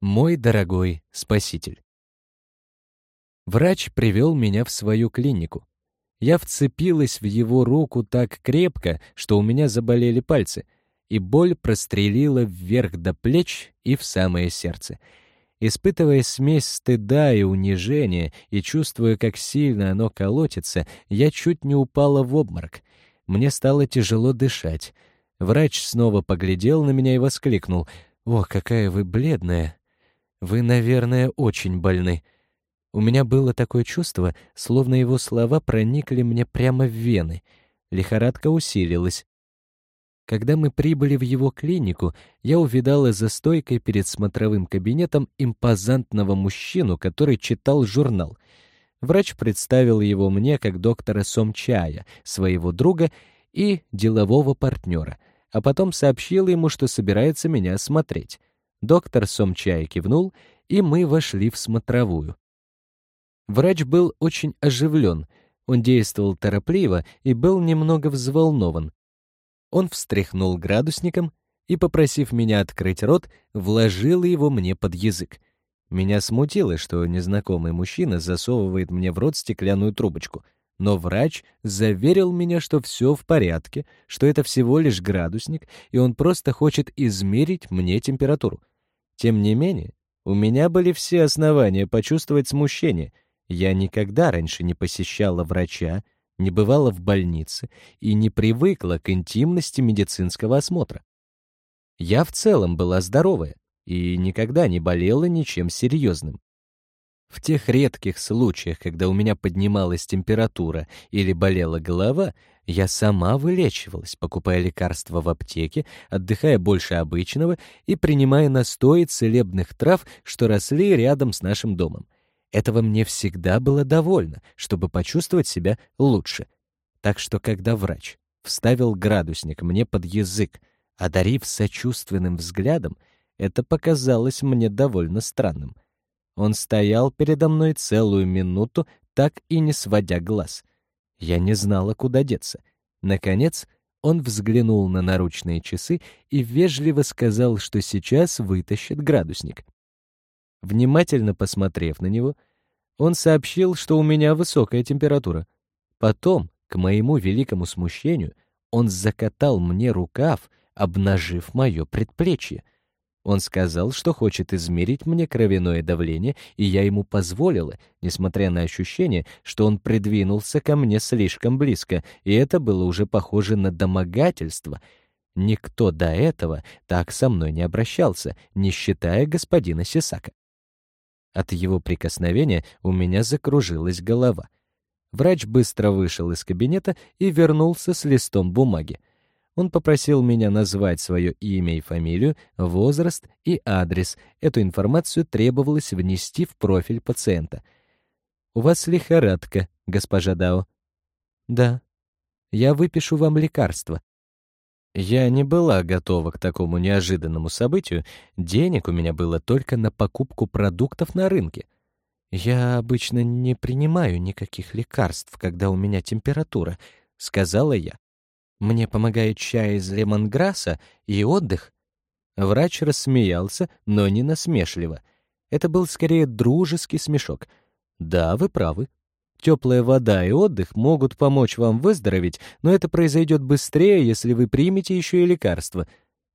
Мой дорогой спаситель. Врач привел меня в свою клинику. Я вцепилась в его руку так крепко, что у меня заболели пальцы, и боль прострелила вверх до плеч и в самое сердце. Испытывая смесь стыда и унижения и чувствуя, как сильно оно колотится, я чуть не упала в обморок. Мне стало тяжело дышать. Врач снова поглядел на меня и воскликнул. «О, какая вы бледная! Вы, наверное, очень больны». У меня было такое чувство, словно его слова проникли мне прямо в вены. Лихорадка усилилась. Когда мы прибыли в его клинику, я увидала за стойкой перед смотровым кабинетом импозантного мужчину, который читал журнал. Врач представил его мне как доктора Сомчая, своего друга и делового партнера, а потом сообщил ему, что собирается меня осмотреть. Доктор Сомчай кивнул, и мы вошли в смотровую. Врач был очень оживлен, он действовал торопливо и был немного взволнован. Он встряхнул градусником и, попросив меня открыть рот, вложил его мне под язык. Меня смутило, что незнакомый мужчина засовывает мне в рот стеклянную трубочку, но врач заверил меня, что все в порядке, что это всего лишь градусник, и он просто хочет измерить мне температуру. Тем не менее, у меня были все основания почувствовать смущение — я никогда раньше не посещала врача, не бывала в больнице и не привыкла к интимности медицинского осмотра. Я в целом была здоровая и никогда не болела ничем серьезным. В тех редких случаях, когда у меня поднималась температура или болела голова, я сама вылечивалась, покупая лекарства в аптеке, отдыхая больше обычного и принимая настои целебных трав, что росли рядом с нашим домом. Этого мне всегда было довольно, чтобы почувствовать себя лучше. Так что когда врач вставил градусник мне под язык, одарив сочувственным взглядом, это показалось мне довольно странным. Он стоял передо мной целую минуту, так и не сводя глаз. Я не знала, куда деться. Наконец, он взглянул на наручные часы и вежливо сказал, что сейчас вытащит градусник. Внимательно посмотрев на него, он сообщил, что у меня высокая температура. Потом, к моему великому смущению, он закатал мне рукав, обнажив мое предплечье. Он сказал, что хочет измерить мне кровяное давление, и я ему позволила, несмотря на ощущение, что он придвинулся ко мне слишком близко, и это было уже похоже на домогательство. Никто до этого так со мной не обращался, не считая господина Сисака. От его прикосновения у меня закружилась голова. Врач быстро вышел из кабинета и вернулся с листом бумаги. Он попросил меня назвать свое имя и фамилию, возраст и адрес. Эту информацию требовалось внести в профиль пациента. «У вас лихорадка, госпожа Дао?» «Да». «Я выпишу вам лекарство. Я не была готова к такому неожиданному событию, денег у меня было только на покупку продуктов на рынке. «Я обычно не принимаю никаких лекарств, когда у меня температура», — сказала я. «Мне помогает чай из лемонграсса и отдых». Врач рассмеялся, но не насмешливо. Это был скорее дружеский смешок. «Да, вы правы. Теплая вода и отдых могут помочь вам выздороветь, но это произойдет быстрее, если вы примете еще и лекарства.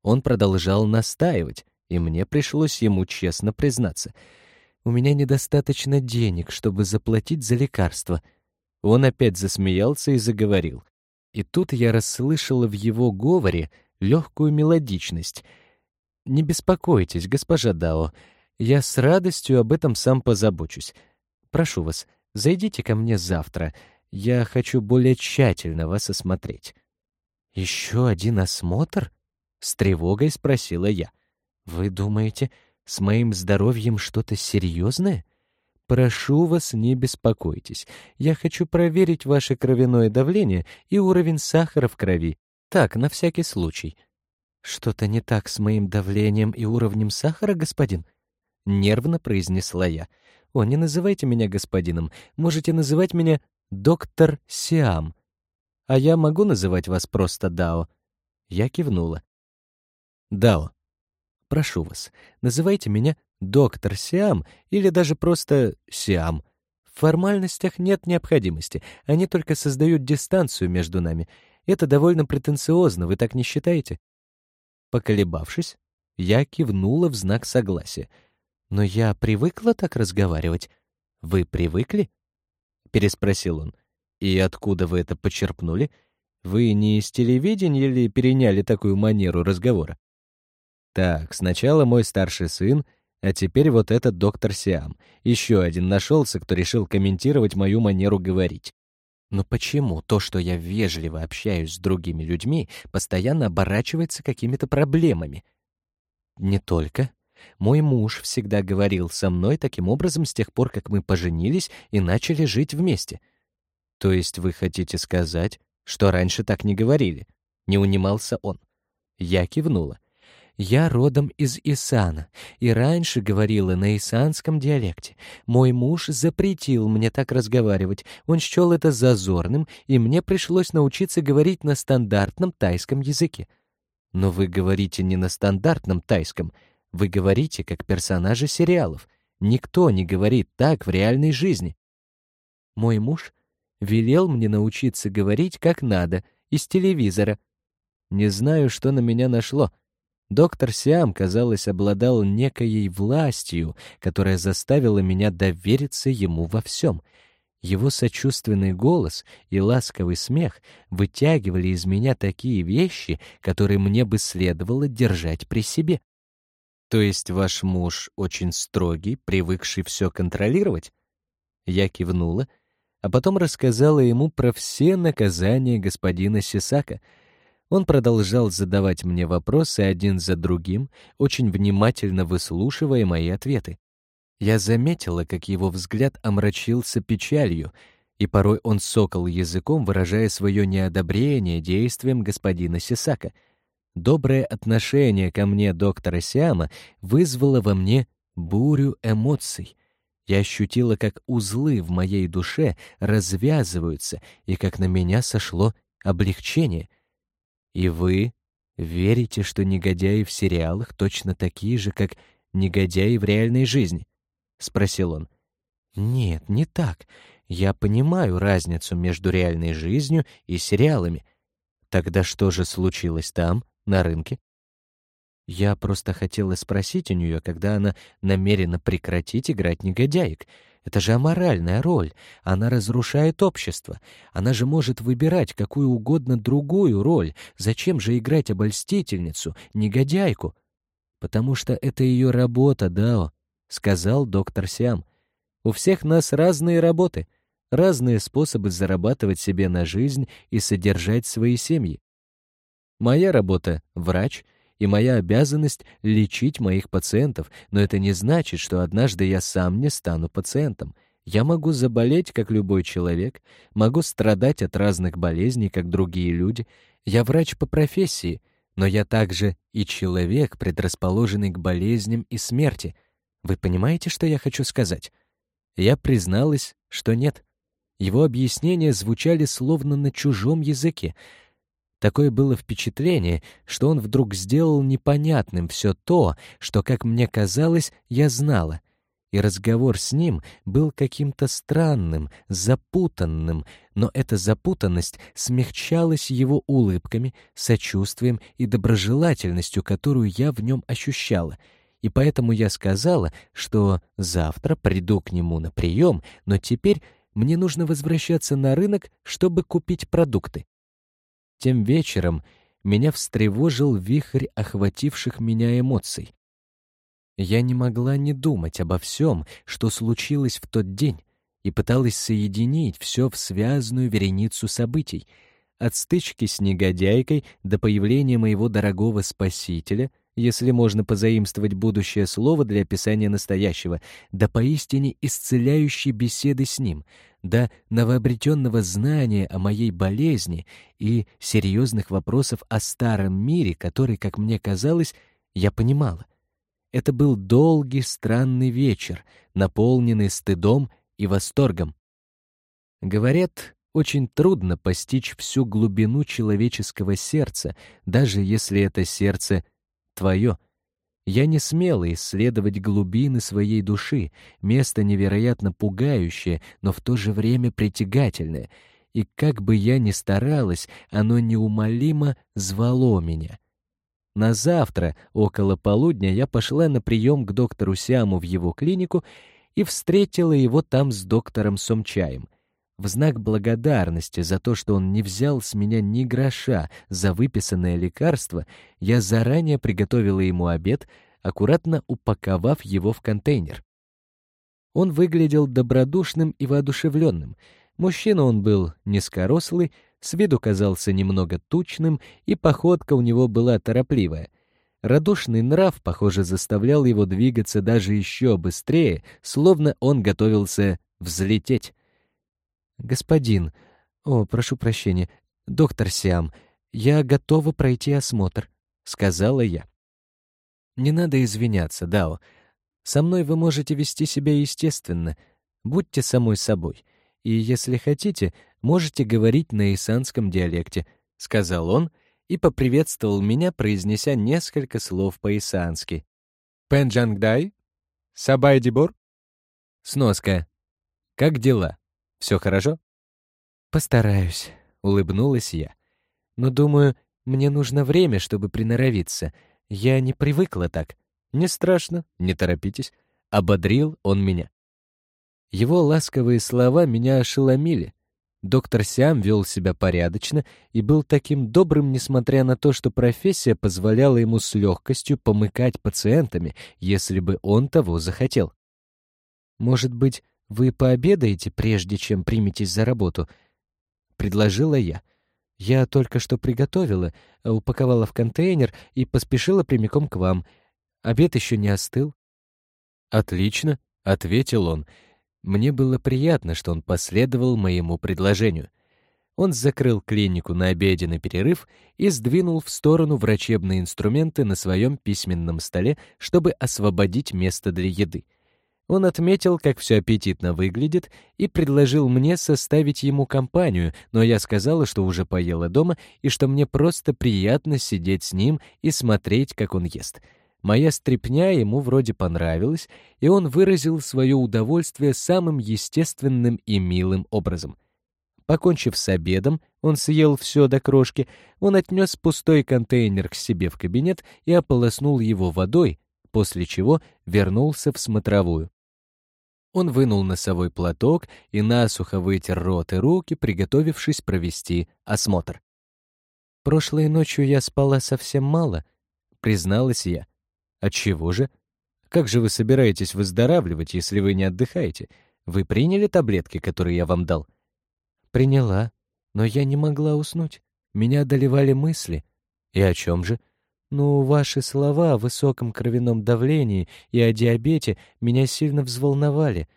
Он продолжал настаивать, и мне пришлось ему честно признаться. У меня недостаточно денег, чтобы заплатить за лекарства. Он опять засмеялся и заговорил. И тут я расслышала в его говоре легкую мелодичность. «Не беспокойтесь, госпожа Дао, я с радостью об этом сам позабочусь. Прошу вас, Зайдите ко мне завтра. Я хочу более тщательно вас осмотреть». «Еще один осмотр?» — с тревогой спросила я. «Вы думаете, с моим здоровьем что-то серьезное?» «Прошу вас, не беспокойтесь. Я хочу проверить ваше кровяное давление и уровень сахара в крови. Так, на всякий случай». «Что-то не так с моим давлением и уровнем сахара, господин?» — нервно произнесла я. «О, не называйте меня господином. Можете называть меня доктор Сиам. А я могу называть вас просто Дао?» Я кивнула. «Дао, прошу вас, называйте меня доктор Сиам или даже просто Сиам. В формальностях нет необходимости, они только создают дистанцию между нами. Это довольно претенциозно, вы так не считаете?» Поколебавшись, я кивнула в знак согласия. «Но я привыкла так разговаривать. Вы привыкли?» — переспросил он. «И откуда вы это почерпнули? Вы не из телевидения или переняли такую манеру разговора?» «Так, сначала мой старший сын, а теперь вот этот доктор Сиам. Еще один нашелся, кто решил комментировать мою манеру говорить. Но почему то, что я вежливо общаюсь с другими людьми, постоянно оборачивается какими-то проблемами? Не только. Мой муж всегда говорил со мной таким образом с тех пор, как мы поженились и начали жить вместе. То есть вы хотите сказать, что раньше так не говорили? Не унимался он. Я кивнула. Я родом из Исана и раньше говорила на исанском диалекте. Мой муж запретил мне так разговаривать. Он счел это зазорным, и мне пришлось научиться говорить на стандартном тайском языке. Но вы говорите не на стандартном тайском, вы говорите как персонажи сериалов. Никто не говорит так в реальной жизни. Мой муж велел мне научиться говорить как надо, из телевизора. Не знаю, что на меня нашло — Доктор Сиам, казалось, обладал некоей властью, которая заставила меня довериться ему во всем. Его сочувственный голос и ласковый смех вытягивали из меня такие вещи, которые мне бы следовало держать при себе. То есть ваш муж очень строгий, привыкший все контролировать? Я кивнула, а потом рассказала ему про все наказания господина Сисака — он продолжал задавать мне вопросы один за другим, очень внимательно выслушивая мои ответы. Я заметила, как его взгляд омрачился печалью, и порой он сокал языком, выражая свое неодобрение действиям господина Сисака. Доброе отношение ко мне доктора Сиама вызвало во мне бурю эмоций. Я ощутила, как узлы в моей душе развязываются, и как на меня сошло облегчение — и вы верите, что негодяи в сериалах точно такие же, как негодяи в реальной жизни? спросил он. Нет, не так. Я понимаю разницу между реальной жизнью и сериалами. Тогда что же случилось там, на рынке? Я просто хотела спросить у нее, когда она намерена прекратить играть негодяек. Это же аморальная роль. Она разрушает общество. Она же может выбирать какую угодно другую роль. Зачем же играть обольстительницу, негодяйку? Потому что это ее работа, Дао, сказал доктор Сиам. У всех нас разные работы, разные способы зарабатывать себе на жизнь и содержать свои семьи. Моя работа — врач, и моя обязанность — лечить моих пациентов, но это не значит, что однажды я сам не стану пациентом. Я могу заболеть, как любой человек, могу страдать от разных болезней, как другие люди. Я врач по профессии, но я также и человек, предрасположенный к болезням и смерти. Вы понимаете, что я хочу сказать? Я призналась, что нет. Его объяснения звучали словно на чужом языке — Такое было впечатление, что он вдруг сделал непонятным все то, что, как мне казалось, я знала. И разговор с ним был каким-то странным, запутанным, но эта запутанность смягчалась его улыбками, сочувствием и доброжелательностью, которую я в нем ощущала. И поэтому я сказала, что завтра приду к нему на прием, но теперь мне нужно возвращаться на рынок, чтобы купить продукты. Тем вечером меня встревожил вихрь охвативших меня эмоций. Я не могла не думать обо всем, что случилось в тот день, и пыталась соединить все в связанную вереницу событий, от стычки с негодяйкой до появления моего дорогого спасителя — если можно позаимствовать будущее слово для описания настоящего, до поистине исцеляющей беседы с ним, до новообретенного знания о моей болезни и серьезных вопросов о старом мире, который, как мне казалось, я понимала. Это был долгий странный вечер, наполненный стыдом и восторгом. Говорят, очень трудно постичь всю глубину человеческого сердца, даже если это сердце твое. Я не смела исследовать глубины своей души, место невероятно пугающее, но в то же время притягательное, и как бы я ни старалась, оно неумолимо звало меня. На завтра, около полудня, я пошла на прием к доктору Сиаму в его клинику и встретила его там с доктором Сомчаем. В знак благодарности за то, что он не взял с меня ни гроша за выписанное лекарство, я заранее приготовила ему обед, аккуратно упаковав его в контейнер. Он выглядел добродушным и воодушевленным. Мужчина он был низкорослый, с виду казался немного тучным, и походка у него была торопливая. Радушный нрав, похоже, заставлял его двигаться даже еще быстрее, словно он готовился взлететь. «Господин, о, прошу прощения, доктор Сиам, я готова пройти осмотр», — сказала я. «Не надо извиняться, Дао. Со мной вы можете вести себя естественно. Будьте самой собой. И, если хотите, можете говорить на исанском диалекте», — сказал он и поприветствовал меня, произнеся несколько слов по-исански. «Пенджангдай? Сабай-дибор?» Сноска. «Как дела?» Все хорошо?» «Постараюсь», — улыбнулась я. «Но, думаю, мне нужно время, чтобы приноровиться. Я не привыкла так. Не страшно, не торопитесь». Ободрил он меня. Его ласковые слова меня ошеломили. Доктор Сиам вел себя порядочно и был таким добрым, несмотря на то, что профессия позволяла ему с легкостью помыкать пациентами, если бы он того захотел. «Может быть, «Вы пообедаете, прежде чем приметесь за работу?» — предложила я. «Я только что приготовила, упаковала в контейнер и поспешила прямиком к вам. Обед еще не остыл». «Отлично», — ответил он. Мне было приятно, что он последовал моему предложению. Он закрыл клинику на обеденный перерыв и сдвинул в сторону врачебные инструменты на своем письменном столе, чтобы освободить место для еды. Он отметил, как все аппетитно выглядит, и предложил мне составить ему компанию, но я сказала, что уже поела дома и что мне просто приятно сидеть с ним и смотреть, как он ест. Моя стряпня ему вроде понравилась, и он выразил свое удовольствие самым естественным и милым образом. Покончив с обедом, он съел все до крошки, он отнес пустой контейнер к себе в кабинет и ополоснул его водой, после чего вернулся в смотровую. Он вынул носовой платок и насухо вытер рот и руки, приготовившись провести осмотр. «Прошлой ночью я спала совсем мало», — призналась я. «Отчего же? Как же вы собираетесь выздоравливать, если вы не отдыхаете? Вы приняли таблетки, которые я вам дал?» «Приняла, но я не могла уснуть. Меня одолевали мысли. И о чем же?» «Ну, ваши слова о высоком кровяном давлении и о диабете меня сильно взволновали.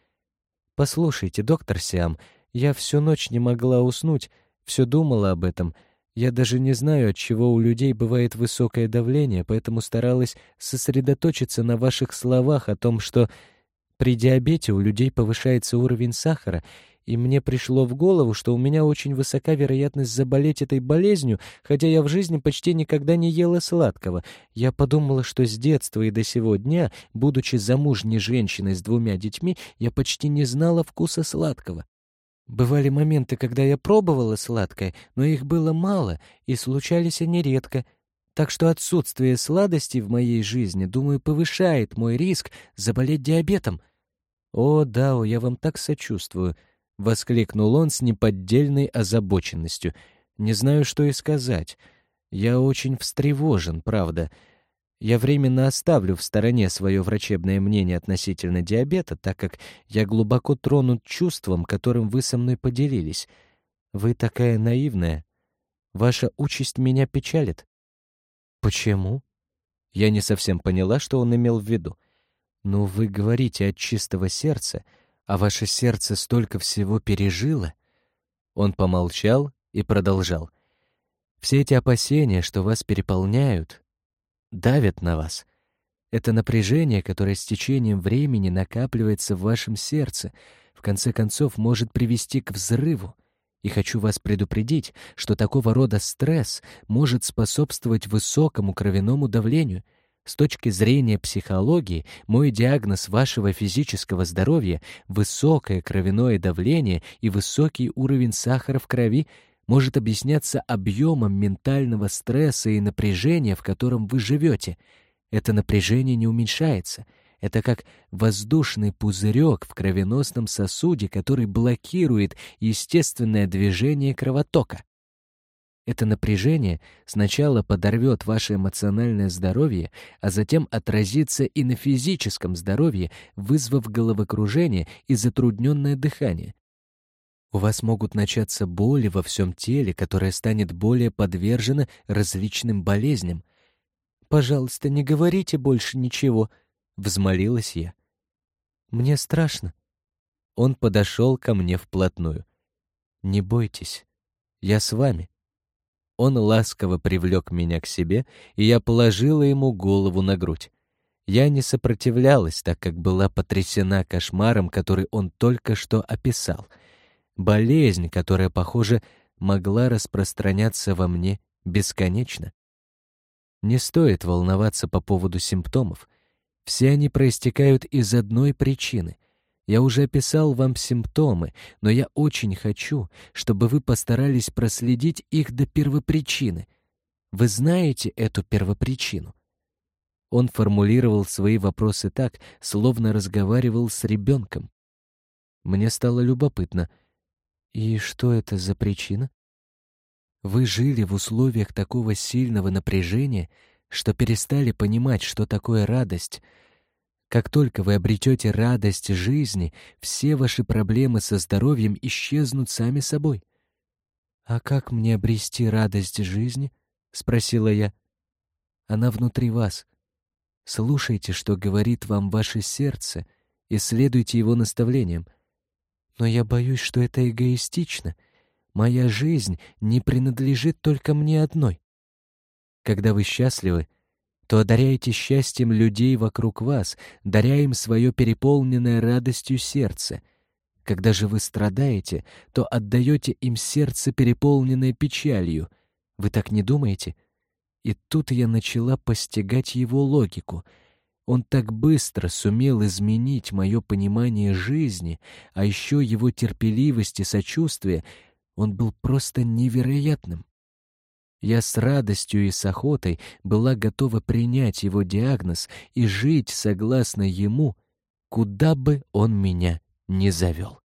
Послушайте, доктор Сиам, я всю ночь не могла уснуть, все думала об этом. Я даже не знаю, от чего у людей бывает высокое давление, поэтому старалась сосредоточиться на ваших словах о том, что при диабете у людей повышается уровень сахара, и мне пришло в голову, что у меня очень высока вероятность заболеть этой болезнью, хотя я в жизни почти никогда не ела сладкого. Я подумала, что с детства и до сего дня, будучи замужней женщиной с двумя детьми, я почти не знала вкуса сладкого. Бывали моменты, когда я пробовала сладкое, но их было мало, и случались они редко. Так что отсутствие сладостей в моей жизни, думаю, повышает мой риск заболеть диабетом. О, Дао, я вам так сочувствую. — воскликнул он с неподдельной озабоченностью. «Не знаю, что и сказать. Я очень встревожен, правда. Я временно оставлю в стороне свое врачебное мнение относительно диабета, так как я глубоко тронут чувством, которым вы со мной поделились. Вы такая наивная. Ваша участь меня печалит». «Почему?» Я не совсем поняла, что он имел в виду. «Ну, вы говорите от чистого сердца» а ваше сердце столько всего пережило?» Он помолчал и продолжал. «Все эти опасения, что вас переполняют, давят на вас. Это напряжение, которое с течением времени накапливается в вашем сердце, в конце концов может привести к взрыву. И хочу вас предупредить, что такого рода стресс может способствовать высокому кровяному давлению — С точки зрения психологии, мой диагноз вашего физического здоровья — высокое кровяное давление и высокий уровень сахара в крови — может объясняться объемом ментального стресса и напряжения, в котором вы живете. Это напряжение не уменьшается. Это как воздушный пузырек в кровеносном сосуде, который блокирует естественное движение кровотока. Это напряжение сначала подорвет ваше эмоциональное здоровье, а затем отразится и на физическом здоровье, вызвав головокружение и затрудненное дыхание. У вас могут начаться боли во всем теле, которое станет более подвержено различным болезням. «Пожалуйста, не говорите больше ничего», — взмолилась я. «Мне страшно». Он подошел ко мне вплотную. «Не бойтесь, я с вами». Он ласково привлек меня к себе, и я положила ему голову на грудь. Я не сопротивлялась, так как была потрясена кошмаром, который он только что описал. Болезнь, которая, похоже, могла распространяться во мне бесконечно. Не стоит волноваться по поводу симптомов. Все они проистекают из одной причины. Я уже описал вам симптомы, но я очень хочу, чтобы вы постарались проследить их до первопричины. Вы знаете эту первопричину? Он формулировал свои вопросы так, словно разговаривал с ребенком. Мне стало любопытно. И что это за причина? Вы жили в условиях такого сильного напряжения, что перестали понимать, что такое радость — как только вы обретете радость жизни, все ваши проблемы со здоровьем исчезнут сами собой. «А как мне обрести радость жизни?» — спросила я. «Она внутри вас. Слушайте, что говорит вам ваше сердце, и следуйте его наставлениям. Но я боюсь, что это эгоистично. Моя жизнь не принадлежит только мне одной. Когда вы счастливы, то одаряете счастьем людей вокруг вас, даря им свое переполненное радостью сердце. Когда же вы страдаете, то отдаете им сердце, переполненное печалью. Вы так не думаете? И тут я начала постигать его логику. Он так быстро сумел изменить мое понимание жизни, а еще его терпеливость и сочувствие, он был просто невероятным. Я с радостью и с охотой была готова принять его диагноз и жить согласно ему, куда бы он меня ни завел.